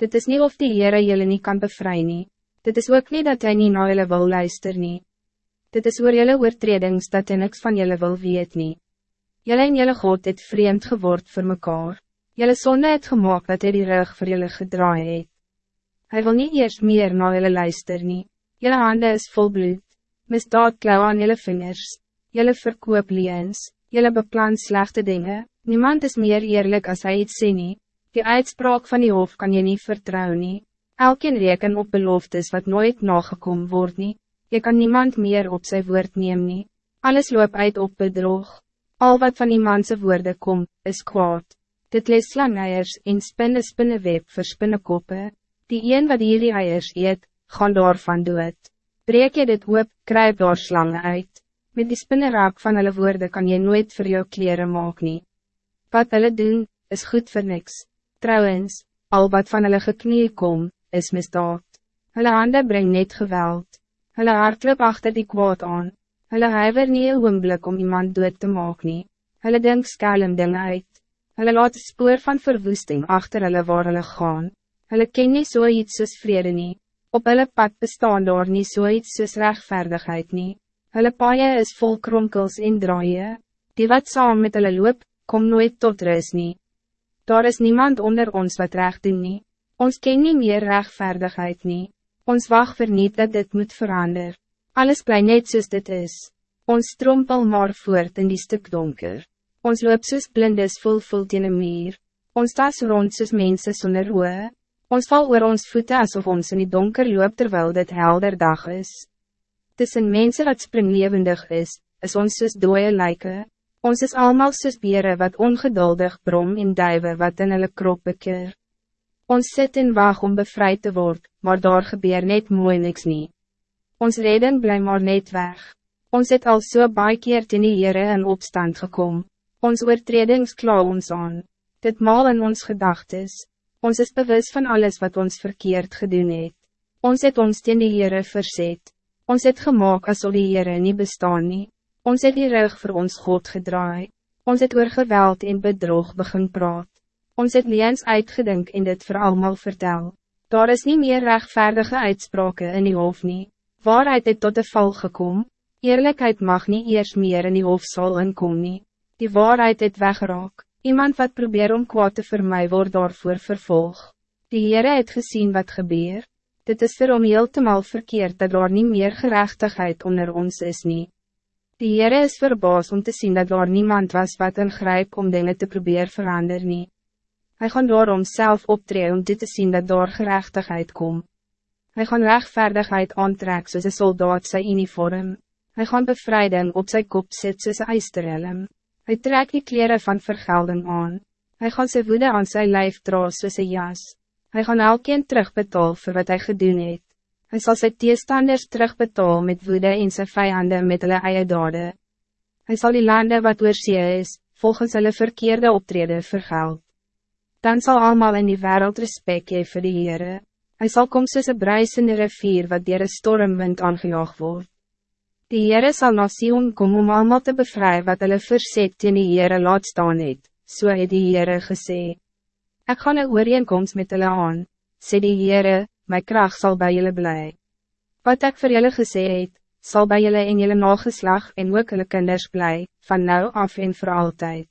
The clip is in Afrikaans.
Dit is niet of die Heere jullie niet kan bevrijden. Nie. Dit is ook niet dat hij niet naar jullie wil luisteren. Nie. Dit is oor jullie oortredings dat hij niks van jullie wil weet nie. Jullie en jullie God het vreemd geword voor mekaar. Jullie zonde het gemaakt dat hij die rug voor jullie gedraaid het. Hij wil niet eerst meer naar jullie luisteren. Nie. Jullie handen is vol bloed. Misdaad klauw aan jullie vingers. Jullie verkoop liens. Jullie beplan slechte dingen. Niemand is meer eerlijk als hij iets sê nie. Die uitspraak van die hof kan je niet vertrouwen. Nie. Elkeen reken op beloftes wat nooit nagekom word nie. Je kan niemand meer op zijn woord neem nie. Alles loop uit op bedrog. Al wat van iemand woorden kom, is kwaad. Dit lees slangeiers en spinne spinneweb vir spinnekoppe. Die een wat hierdie eiers eet, gaan daarvan dood. Breek je dit hoop, kruip daar slangen uit. Met die spinneraak van hulle woorden kan je nooit voor jou kleren maak nie. Wat hulle doen, is goed voor niks. Trouwens, al wat van hulle geknie kom, is misdaad. Hulle hande breng net geweld. Hulle hartloop achter die kwaad aan. Hulle huiver nie een oomblik om iemand dood te maak nie. Hulle denk skelm ding uit. Hulle laat spoor van verwoesting achter hulle waar hulle gaan. Hulle ken nie so iets soos vrede nie. Op hulle pad bestaan daar nie so iets soos rechtvaardigheid nie. Hulle paaie is vol kronkels en draaie. Die wat saam met hulle loop, kom nooit tot rus nie. Daar is niemand onder ons wat recht doen nie. Ons ken nie meer rechtvaardigheid nie. Ons wacht vir niet dat dit moet veranderen. Alles blij net soos dit is. Ons strompel maar voort in die stuk donker. Ons loop soos blindes vol vol teen een muur. Ons tas rond soos mense sonder roe. Ons val oor ons voeten alsof ons in die donker loop terwijl dit helder dag is. Tussen mensen wat springlevendig is, is ons soos dooie lijken. Ons is allemaal soos beren wat ongeduldig brom en duiven wat in hulle krop bekeer. Ons zit in wacht om bevrijd te worden, maar daar gebeur net mooi niks niet. Ons reden bly maar net weg. Ons het al so baie keer ten die Heere in opstand gekom. Ons oortredings kla ons aan. Dit maal in ons gedagtes. Ons is bewus van alles wat ons verkeerd gedoen het. Ons het ons ten die Heere verzet. Ons het gemaakt as die Heere nie bestaan nie. Ons het die rug voor ons God gedraai. Ons het oor geweld en bedrog begin praat. Ons het liens uitgedink en dit voor allemaal vertel. Daar is niet meer rechtvaardige uitspraken in die hof nie. Waarheid het tot de val gekom. Eerlijkheid mag niet eerst meer in die hof zal inkom nie. Die waarheid het weggeraak. Iemand wat probeer om kwaad te vir my word daarvoor vervolg. Die Heere het gezien wat gebeur. Dit is vir om heel te mal verkeerd dat daar niet meer gerechtigheid onder ons is nie. Die Heere is verbaas om te zien dat daar niemand was wat ingryp om dingen te probeer veranderen. nie. Hij gaan daarom zelf optreden om dit te zien dat door gerechtigheid komt. Hij gaan rechtvaardigheid aantrek soos een soldaat sy uniform. Hij gaan bevrijding op zijn kop sit soos een eisterhelm. Hy trek die kleren van vergelding aan. Hij gaan sy woede aan zijn lijf dra soos een jas. Hij gaan elkeen terugbetaal voor wat hij gedoen het. Hy sal sy teestanders terugbetaal met woede en sy vijanden met hulle eie dade. Hy sal die lande wat oorsee is, volgens hulle verkeerde optreden vergeld dan zal allemaal in die wereld respect hee vir die Heere. Hy sal kom soos een bruisende rivier wat dier een stormwind aangejaag word. Die Heere sal na Sion kom om allemaal te bevrijden wat hulle verzet teen die Heere laat staan het, so het die Heere gesê. Ek gaan een ooreenkomst met hulle aan, sê die Heere, my kracht zal bij julle bly. Wat ek vir julle gesê het, sal bij julle en julle nageslag en ook hulle kinders bly, van nou af en voor altijd.